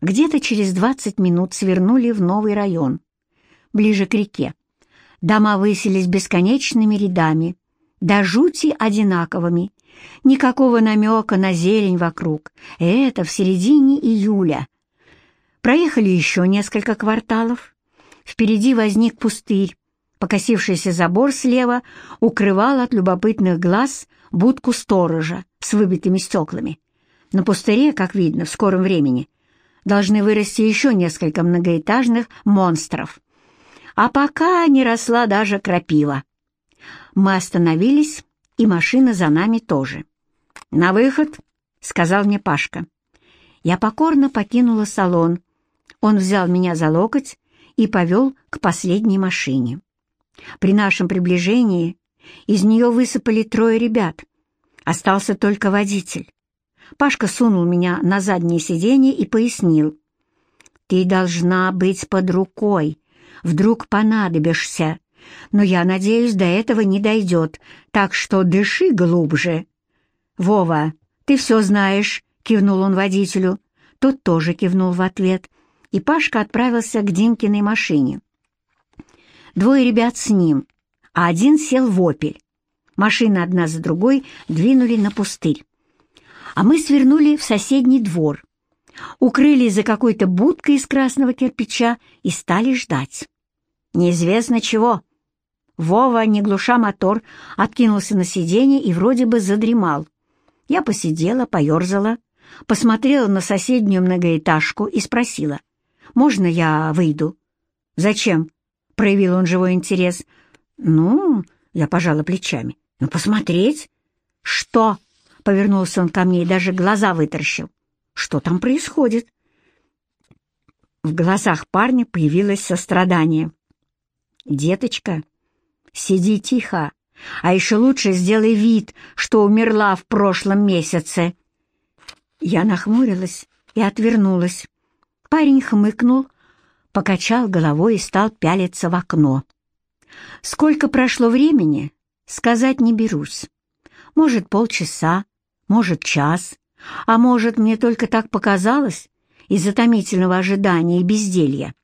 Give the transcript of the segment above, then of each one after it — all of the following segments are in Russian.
Где-то через 20 минут свернули в новый район, ближе к реке. Дома высились бесконечными рядами, до жути одинаковыми. Никакого намека на зелень вокруг. Это в середине июля. Проехали еще несколько кварталов. Впереди возник пустырь. Покосившийся забор слева укрывал от любопытных глаз будку сторожа с выбитыми стеклами. На пустыре, как видно, в скором времени должны вырасти еще несколько многоэтажных монстров. А пока не росла даже крапива. Мы остановились, и машина за нами тоже. «На выход!» — сказал мне Пашка. Я покорно покинула салон. Он взял меня за локоть и повел к последней машине. При нашем приближении из нее высыпали трое ребят. Остался только водитель. Пашка сунул меня на заднее сиденье и пояснил. «Ты должна быть под рукой. Вдруг понадобишься. Но я надеюсь, до этого не дойдет, так что дыши глубже». «Вова, ты все знаешь», — кивнул он водителю. Тот тоже кивнул в ответ, и Пашка отправился к Димкиной машине. Двое ребят с ним, а один сел в «Опель». Машины одна за другой двинули на пустырь а мы свернули в соседний двор, укрылись за какой-то будкой из красного кирпича и стали ждать. Неизвестно чего. Вова, не глуша мотор, откинулся на сиденье и вроде бы задремал. Я посидела, поерзала, посмотрела на соседнюю многоэтажку и спросила, «Можно я выйду?» «Зачем?» — проявил он живой интерес. «Ну...» — я пожала плечами. «Ну, посмотреть». «Что?» Повернулся он ко мне и даже глаза вытаращил. Что там происходит? В глазах парня появилось сострадание. «Деточка, сиди тихо, а еще лучше сделай вид, что умерла в прошлом месяце». Я нахмурилась и отвернулась. Парень хмыкнул, покачал головой и стал пялиться в окно. Сколько прошло времени, сказать не берусь. Может, полчаса, может, час, а может, мне только так показалось из-за томительного ожидания и безделья.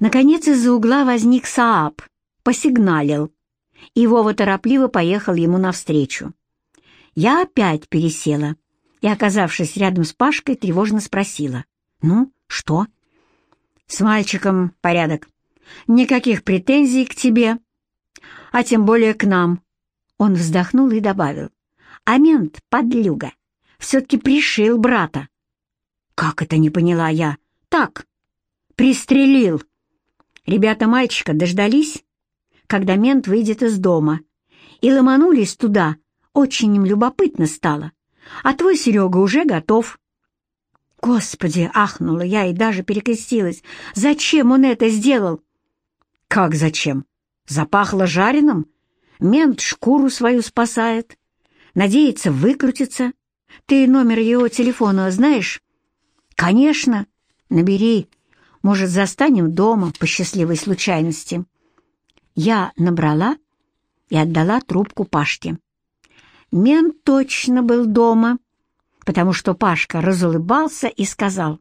Наконец из-за угла возник Сааб, посигналил, и Вова торопливо поехал ему навстречу. Я опять пересела и, оказавшись рядом с Пашкой, тревожно спросила. «Ну, что?» «С мальчиком порядок. Никаких претензий к тебе, а тем более к нам». Он вздохнул и добавил. А мент, подлюга, все-таки пришил брата. Как это не поняла я? Так, пристрелил. Ребята мальчика дождались, когда мент выйдет из дома, и ломанулись туда. Очень им любопытно стало. А твой Серега уже готов. Господи, ахнула я и даже перекрестилась. Зачем он это сделал? Как зачем? Запахло жареным? Мент шкуру свою спасает. Надеется выкрутиться. Ты номер его телефона знаешь? Конечно. Набери. Может, застанем дома по счастливой случайности. Я набрала и отдала трубку Пашке. Мент точно был дома, потому что Пашка разулыбался и сказал.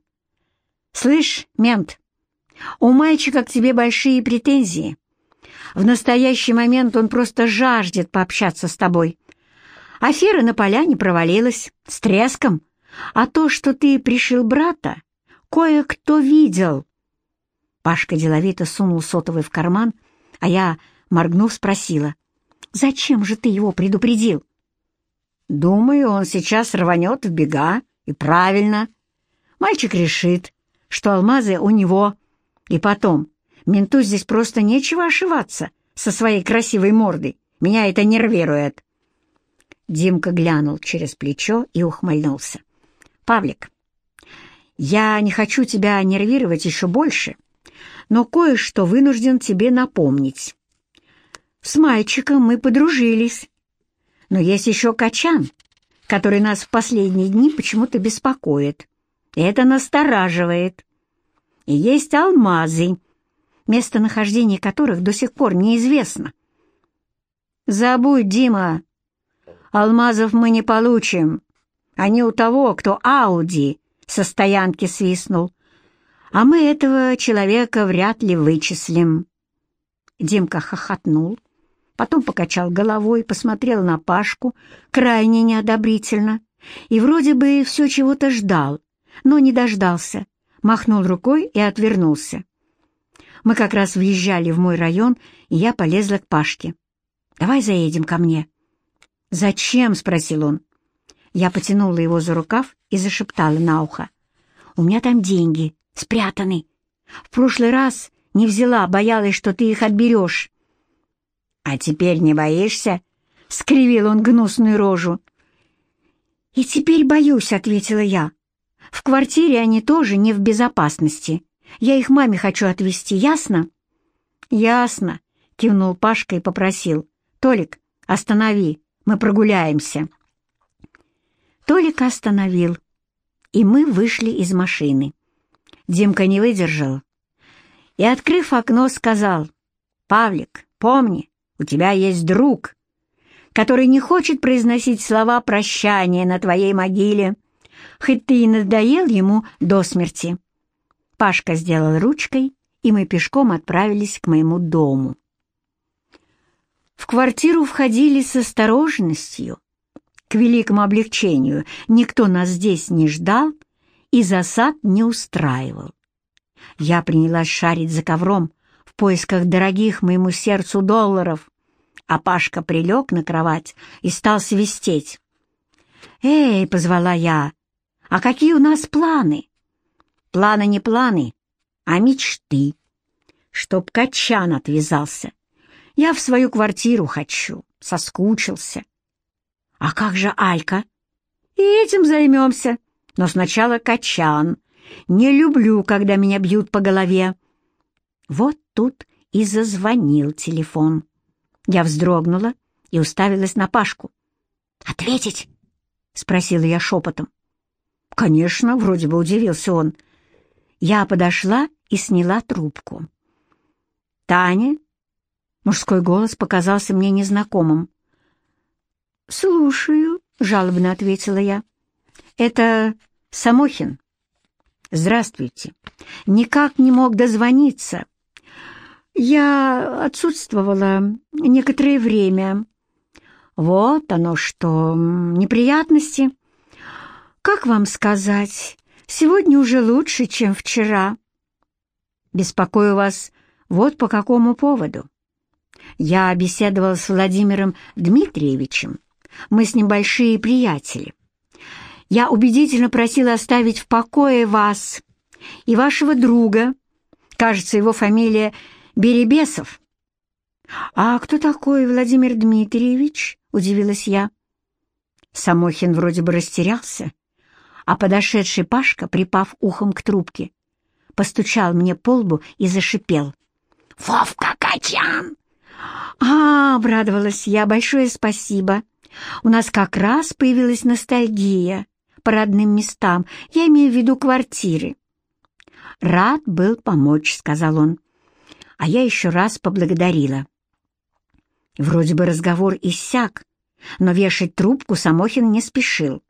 «Слышь, мент, у мальчика к тебе большие претензии. В настоящий момент он просто жаждет пообщаться с тобой. Афера на поляне провалилась с треском, а то, что ты пришил брата, кое-кто видел. Пашка деловито сунул сотовый в карман, а я, моргнув, спросила, «Зачем же ты его предупредил?» «Думаю, он сейчас рванет в бега, и правильно. Мальчик решит, что алмазы у него. И потом, менту здесь просто нечего ошиваться со своей красивой мордой. Меня это нервирует». Димка глянул через плечо и ухмыльнулся. «Павлик, я не хочу тебя нервировать еще больше, но кое-что вынужден тебе напомнить. С мальчиком мы подружились, но есть еще Качан, который нас в последние дни почему-то беспокоит. Это настораживает. И есть алмазы, местонахождение которых до сих пор неизвестно. «Забудь, Дима, Алмазов мы не получим. Они у того, кто Ауди, со стоянки свистнул. А мы этого человека вряд ли вычислим. Димка хохотнул, потом покачал головой, посмотрел на Пашку крайне неодобрительно и вроде бы все чего-то ждал, но не дождался, махнул рукой и отвернулся. Мы как раз въезжали в мой район, и я полезла к Пашке. «Давай заедем ко мне». «Зачем?» — спросил он. Я потянула его за рукав и зашептала на ухо. «У меня там деньги, спрятаны. В прошлый раз не взяла, боялась, что ты их отберешь». «А теперь не боишься?» — скривил он гнусную рожу. «И теперь боюсь», — ответила я. «В квартире они тоже не в безопасности. Я их маме хочу отвезти, ясно?» «Ясно», — кивнул Пашка и попросил. «Толик, останови, мы прогуляемся». Толик остановил, и мы вышли из машины. Димка не выдержал и, открыв окно, сказал, «Павлик, помни, у тебя есть друг, который не хочет произносить слова прощания на твоей могиле, хоть ты и надоел ему до смерти». Пашка сделал ручкой, и мы пешком отправились к моему дому. В квартиру входили с осторожностью. К великому облегчению никто нас здесь не ждал и засад не устраивал. Я принялась шарить за ковром в поисках дорогих моему сердцу долларов, а Пашка прилег на кровать и стал свистеть. «Эй!» — позвала я. «А какие у нас планы?» «Планы не планы, а мечты. Чтоб Качан отвязался. Я в свою квартиру хочу, соскучился». «А как же Алька?» «И этим займемся. Но сначала Качан. Не люблю, когда меня бьют по голове». Вот тут и зазвонил телефон. Я вздрогнула и уставилась на Пашку. «Ответить?» — спросила я шепотом. «Конечно», — вроде бы удивился он. Я подошла и сняла трубку. «Таня?» — мужской голос показался мне незнакомым. «Слушаю», — жалобно ответила я. «Это Самохин». «Здравствуйте. Никак не мог дозвониться. Я отсутствовала некоторое время. Вот оно что, неприятности. Как вам сказать, сегодня уже лучше, чем вчера. Беспокою вас вот по какому поводу. Я беседовала с Владимиром Дмитриевичем. Мы с ним большие приятели. Я убедительно просила оставить в покое вас и вашего друга. Кажется, его фамилия Беребесов». «А кто такой Владимир Дмитриевич?» — удивилась я. Самохин вроде бы растерялся, а подошедший Пашка, припав ухом к трубке, постучал мне по лбу и зашипел. «Вовка Качан!» «А, — обрадовалась я, — большое спасибо. У нас как раз появилась ностальгия по родным местам, я имею в виду квартиры». «Рад был помочь», — сказал он а я еще раз поблагодарила. Вроде бы разговор иссяк, но вешать трубку Самохин не спешил.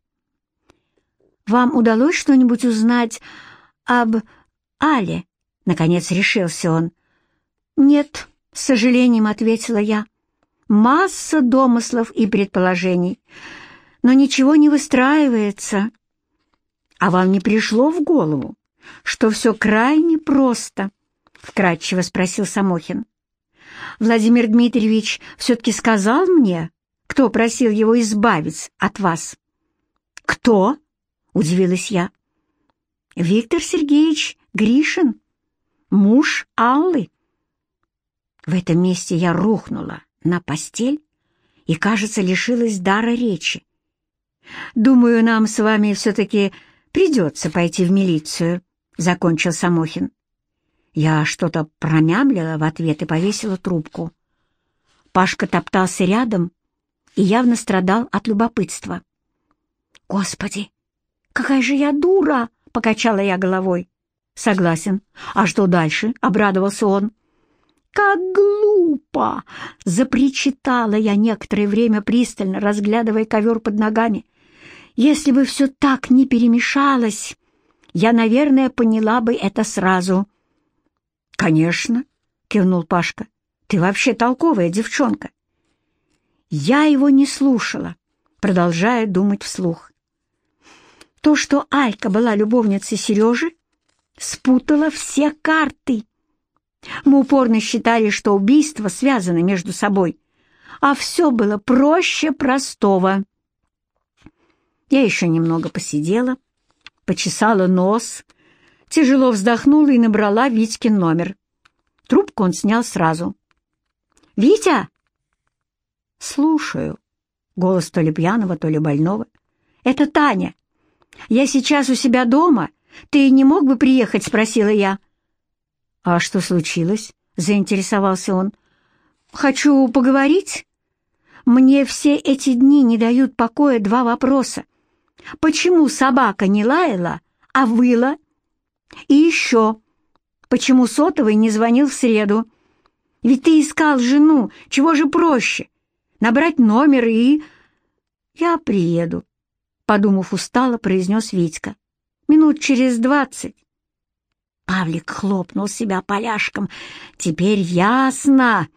«Вам удалось что-нибудь узнать об Але?» — наконец решился он. «Нет», — с сожалением ответила я. «Масса домыслов и предположений, но ничего не выстраивается. А вам не пришло в голову, что все крайне просто?» — вкратчиво спросил Самохин. «Владимир Дмитриевич все-таки сказал мне, кто просил его избавить от вас?» «Кто?» — удивилась я. «Виктор Сергеевич Гришин, муж Аллы». В этом месте я рухнула на постель и, кажется, лишилась дара речи. «Думаю, нам с вами все-таки придется пойти в милицию», — закончил Самохин. Я что-то промямлила в ответ и повесила трубку. Пашка топтался рядом и явно страдал от любопытства. «Господи, какая же я дура!» — покачала я головой. «Согласен. А что дальше?» — обрадовался он. «Как глупо!» — запричитала я некоторое время пристально, разглядывая ковер под ногами. «Если бы все так не перемешалось, я, наверное, поняла бы это сразу». «Конечно», — кивнул Пашка. «Ты вообще толковая девчонка». Я его не слушала, продолжая думать вслух. То, что Алька была любовницей Сережи, спутало все карты. Мы упорно считали, что убийства связаны между собой, а все было проще простого. Я еще немного посидела, почесала нос, тяжело вздохнула и набрала Витькин номер. Трубку он снял сразу. «Витя!» «Слушаю». Голос то ли пьяного, то ли больного. «Это Таня. Я сейчас у себя дома. Ты не мог бы приехать?» — спросила я. «А что случилось?» — заинтересовался он. «Хочу поговорить. Мне все эти дни не дают покоя два вопроса. Почему собака не лаяла, а выла? И еще, почему сотовый не звонил в среду? Ведь ты искал жену, чего же проще? Набрать номер и... Я приеду, подумав устало, произнес Витька. Минут через двадцать. Павлик хлопнул себя поляшком. Теперь ясно,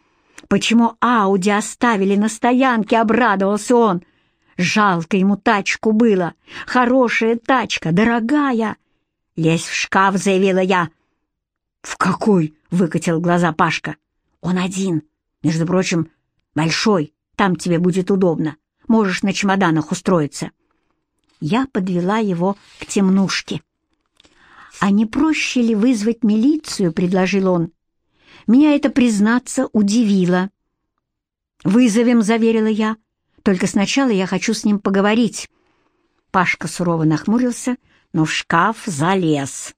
почему Ауди оставили на стоянке, обрадовался он. Жалко ему тачку было. Хорошая тачка, дорогая. Лезь в шкаф, заявила я. В какой? Выкатил глаза Пашка. Он один. Между прочим, большой. Там тебе будет удобно. Можешь на чемоданах устроиться. Я подвела его к темнушке. «А не проще ли вызвать милицию?» — предложил он. Меня это, признаться, удивило. «Вызовем», — заверила я. Только сначала я хочу с ним поговорить». Пашка сурово нахмурился, но в шкаф залез.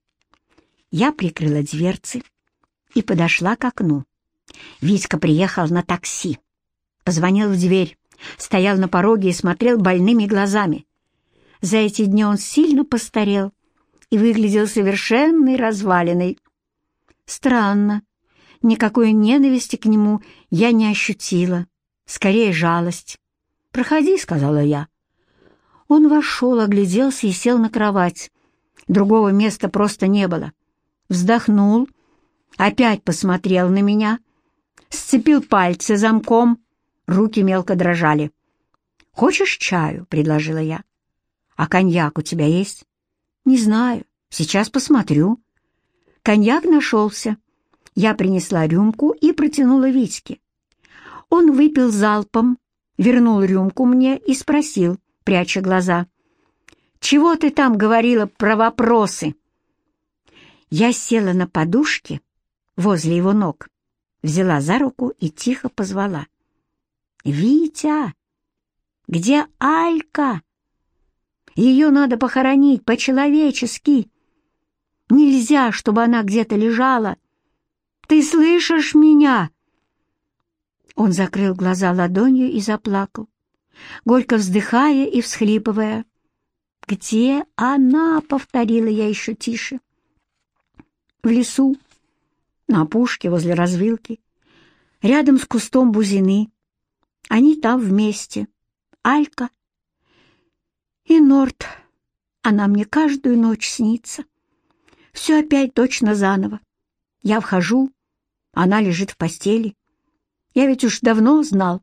Я прикрыла дверцы и подошла к окну. Витька приехал на такси. Позвонил в дверь, стоял на пороге и смотрел больными глазами. За эти дни он сильно постарел и выглядел совершенной развалиной. Странно, никакой ненависти к нему я не ощутила, скорее жалость. «Проходи», — сказала я. Он вошел, огляделся и сел на кровать. Другого места просто не было. Вздохнул, опять посмотрел на меня, сцепил пальцы замком, руки мелко дрожали. «Хочешь чаю?» — предложила я. «А коньяк у тебя есть?» «Не знаю. Сейчас посмотрю». Коньяк нашелся. Я принесла рюмку и протянула Витьке. Он выпил залпом, вернул рюмку мне и спросил, пряча глаза, «Чего ты там говорила про вопросы?» Я села на подушке возле его ног, взяла за руку и тихо позвала. «Витя! Где Алька? Ее надо похоронить по-человечески. Нельзя, чтобы она где-то лежала. Ты слышишь меня?» Он закрыл глаза ладонью и заплакал, горько вздыхая и всхлипывая. «Где она?» — повторила я еще тише. «В лесу, на опушке возле развилки, рядом с кустом бузины. Они там вместе. Алька и Норт. Она мне каждую ночь снится. Все опять точно заново. Я вхожу, она лежит в постели, я ведь уж давно знал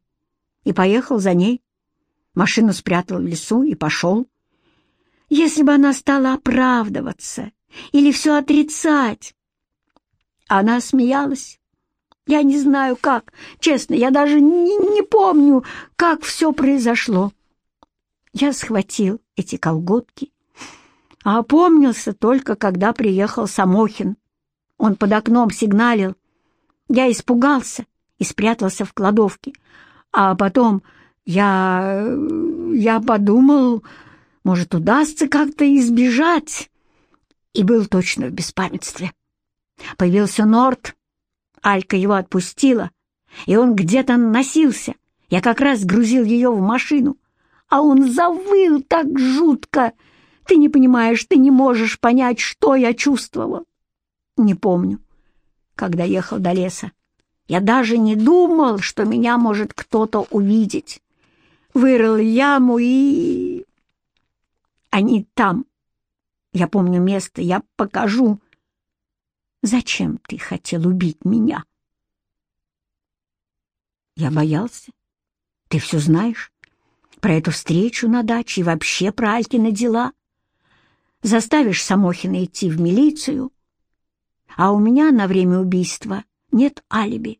и поехал за ней. Машину спрятал в лесу и пошел. Если бы она стала оправдываться или все отрицать... Она смеялась. Я не знаю как, честно, я даже не, не помню, как все произошло. Я схватил эти колготки, а опомнился только, когда приехал Самохин. Он под окном сигналил. Я испугался и спрятался в кладовке. А потом я... я подумал, может, удастся как-то избежать. И был точно в беспамятстве. Появился Норт, Алька его отпустила, и он где-то носился. Я как раз грузил ее в машину, а он завыл так жутко. Ты не понимаешь, ты не можешь понять, что я чувствовал. Не помню, когда ехал до леса. Я даже не думал, что меня может кто-то увидеть. Вырыл яму и... Они там, Я помню место, я покажу. Зачем ты хотел убить меня? Я боялся. Ты все знаешь? Про эту встречу на даче и вообще про Алькины дела. Заставишь Самохина идти в милицию, а у меня на время убийства нет алиби.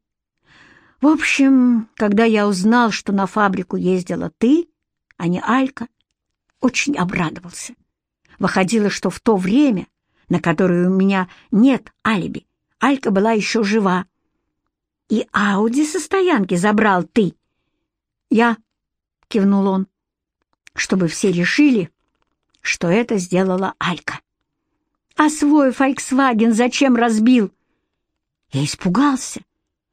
В общем, когда я узнал, что на фабрику ездила ты, а не Алька, очень обрадовался. Выходило, что в то время, на которое у меня нет алиби, Алька была еще жива. И Ауди со стоянки забрал ты. Я, — кивнул он, — чтобы все решили, что это сделала Алька. А свой «Фольксваген» зачем разбил? Я испугался.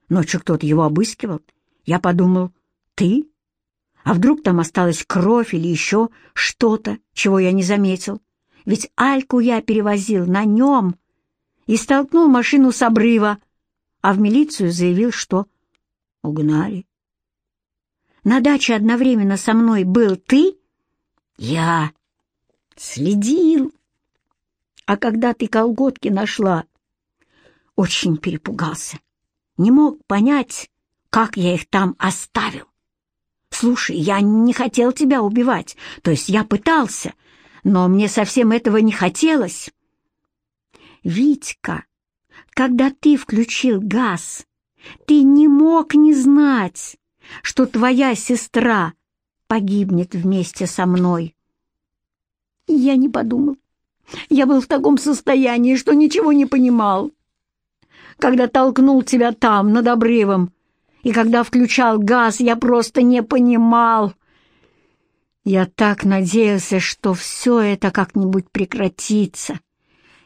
Ночью кто-то его обыскивал. Я подумал, ты? А вдруг там осталась кровь или еще что-то, чего я не заметил? Ведь Альку я перевозил на нем и столкнул машину с обрыва, а в милицию заявил, что угнали. На даче одновременно со мной был ты? Я следил. А когда ты колготки нашла, очень перепугался. Не мог понять, как я их там оставил. Слушай, я не хотел тебя убивать, то есть я пытался, но мне совсем этого не хотелось. Витька, когда ты включил газ, ты не мог не знать, что твоя сестра погибнет вместе со мной. Я не подумал. Я был в таком состоянии, что ничего не понимал. Когда толкнул тебя там, над обрывом, и когда включал газ, я просто не понимал. Я так надеялся, что все это как-нибудь прекратится.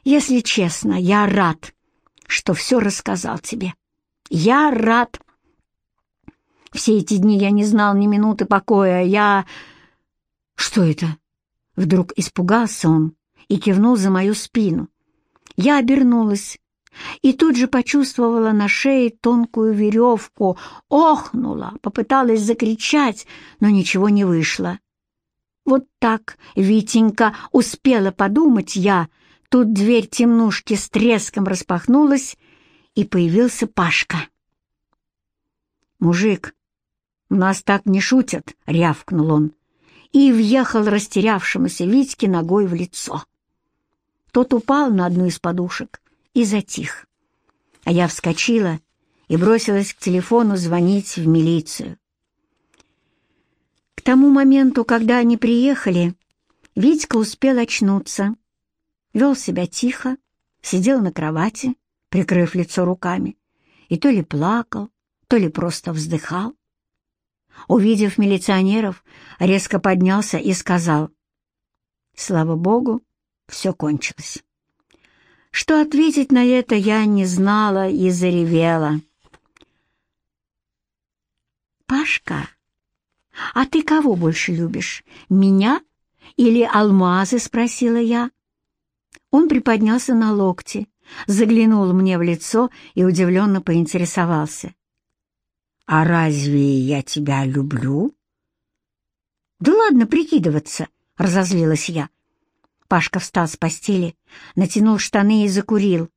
Если честно, я рад, что все рассказал тебе. Я рад. Все эти дни я не знал ни минуты покоя. Я... Что это? Вдруг испугался он и кивнул за мою спину. Я обернулась и тут же почувствовала на шее тонкую веревку, охнула, попыталась закричать, но ничего не вышло. Вот так, Витенька, успела подумать я, тут дверь темнушки с треском распахнулась, и появился Пашка. «Мужик, у нас так не шутят!» — рявкнул он и въехал растерявшемуся Витьке ногой в лицо. Тот упал на одну из подушек и затих. А я вскочила и бросилась к телефону звонить в милицию. К тому моменту, когда они приехали, Витька успел очнуться, вел себя тихо, сидел на кровати, прикрыв лицо руками, и то ли плакал, то ли просто вздыхал. Увидев милиционеров, резко поднялся и сказал, «Слава Богу, все кончилось». Что ответить на это я не знала и заревела. «Пашка, а ты кого больше любишь, меня или алмазы?» — спросила я. Он приподнялся на локти, заглянул мне в лицо и удивленно поинтересовался. «А разве я тебя люблю?» «Да ладно прикидываться», — разозлилась я. Пашка встал с постели, натянул штаны и закурил,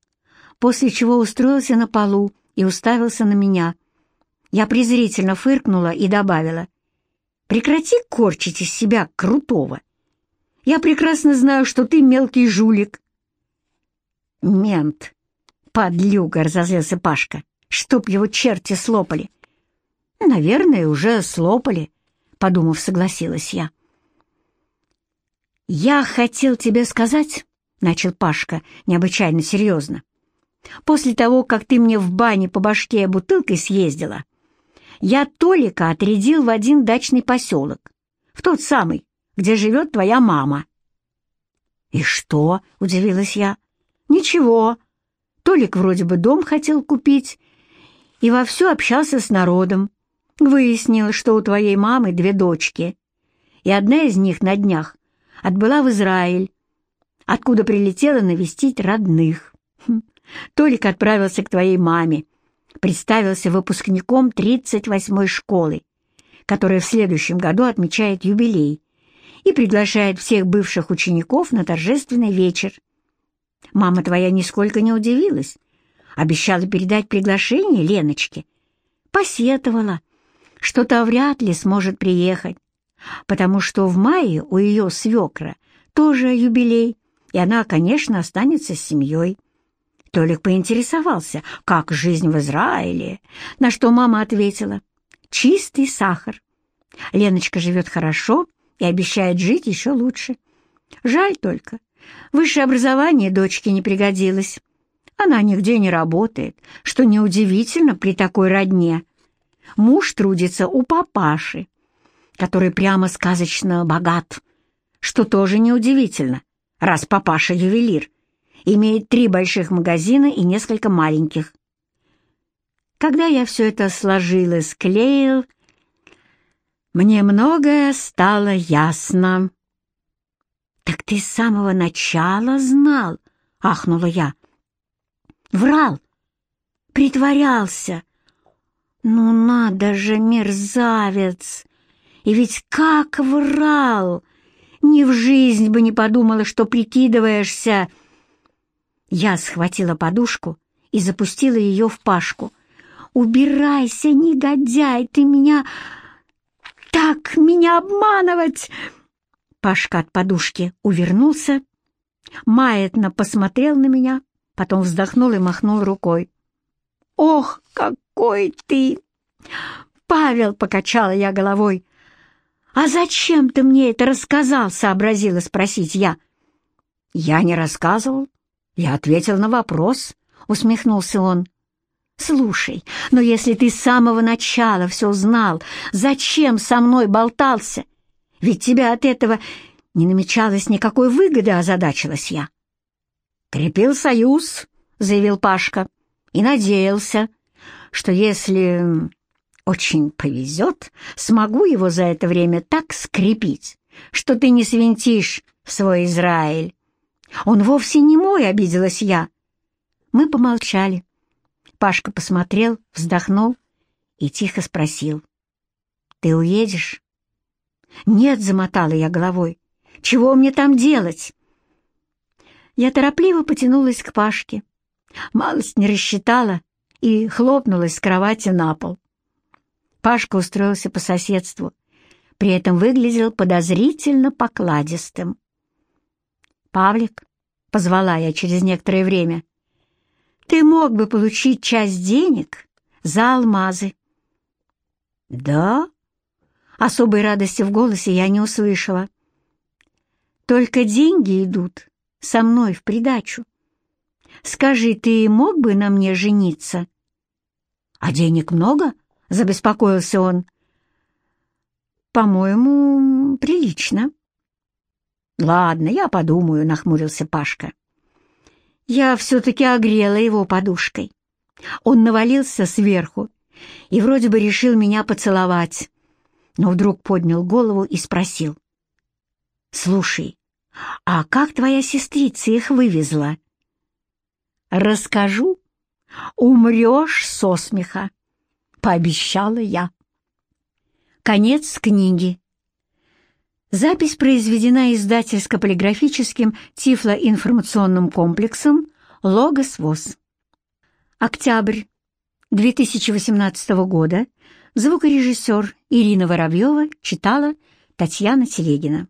после чего устроился на полу и уставился на меня. Я презрительно фыркнула и добавила, «Прекрати корчить из себя крутого. Я прекрасно знаю, что ты мелкий жулик». «Мент!» — подлюга, — разозлился Пашка, — «чтоб его черти слопали». «Наверное, уже слопали», — подумав, согласилась я. «Я хотел тебе сказать», — начал Пашка необычайно серьезно, «после того, как ты мне в бане по башке бутылкой съездила, я Толика отрядил в один дачный поселок, в тот самый, где живет твоя мама». «И что?» — удивилась я. «Ничего. Толик вроде бы дом хотел купить и вовсю общался с народом. Выяснил, что у твоей мамы две дочки, и одна из них на днях отбыла в Израиль, откуда прилетела навестить родных. Хм. Толик отправился к твоей маме, представился выпускником 38-й школы, которая в следующем году отмечает юбилей, и приглашает всех бывших учеников на торжественный вечер. Мама твоя нисколько не удивилась. Обещала передать приглашение Леночке. Посетовала, что та вряд ли сможет приехать, потому что в мае у ее свекра тоже юбилей, и она, конечно, останется с семьей. Толик поинтересовался, как жизнь в Израиле, на что мама ответила «чистый сахар». Леночка живет хорошо и обещает жить еще лучше. Жаль только, высшее образование дочке не пригодилось. Она нигде не работает, что неудивительно при такой родне. Муж трудится у папаши, который прямо сказочно богат, что тоже неудивительно, раз папаша ювелир, имеет три больших магазина и несколько маленьких. Когда я все это сложил и склеил, мне многое стало ясно. «Так ты с самого начала знал?» — ахнула я. «Врал, притворялся. Ну надо же, мерзавец! И ведь как врал! Ни в жизнь бы не подумала, что прикидываешься!» Я схватила подушку и запустила ее в Пашку. «Убирайся, негодяй, ты меня...» так меня обманывать!» Пашка от подушки увернулся, маятно посмотрел на меня, потом вздохнул и махнул рукой. «Ох, какой ты!» «Павел!» — покачала я головой. «А зачем ты мне это рассказал?» — сообразила спросить я. «Я не рассказывал. Я ответил на вопрос», — усмехнулся он. «Слушай, но если ты с самого начала все знал, зачем со мной болтался? Ведь тебя от этого не намечалось никакой выгоды, озадачилась я». «Крепил союз», — заявил Пашка, — «и надеялся, что если очень повезет, смогу его за это время так скрепить, что ты не свинтишь свой Израиль. Он вовсе не мой, обиделась я. Мы помолчали. Пашка посмотрел, вздохнул и тихо спросил. «Ты уедешь?» «Нет», — замотала я головой. «Чего мне там делать?» Я торопливо потянулась к Пашке. Малость не рассчитала и хлопнулась с кровати на пол. Пашка устроился по соседству, при этом выглядел подозрительно покладистым. «Павлик», — позвала я через некоторое время, ты мог бы получить часть денег за алмазы. Да? Особой радости в голосе я не услышала. Только деньги идут со мной в придачу. Скажи, ты мог бы на мне жениться? А денег много? Забеспокоился он. По-моему, прилично. Ладно, я подумаю, нахмурился Пашка. Я все-таки огрела его подушкой. Он навалился сверху и вроде бы решил меня поцеловать, но вдруг поднял голову и спросил. «Слушай, а как твоя сестрица их вывезла?» «Расскажу, умрешь со смеха», — пообещала я. Конец книги. Запись произведена издательско-полиграфическим тифлоинформационным комплексом «Логос ВОЗ». Октябрь 2018 года. Звукорежиссер Ирина Воробьева читала Татьяна Телегина.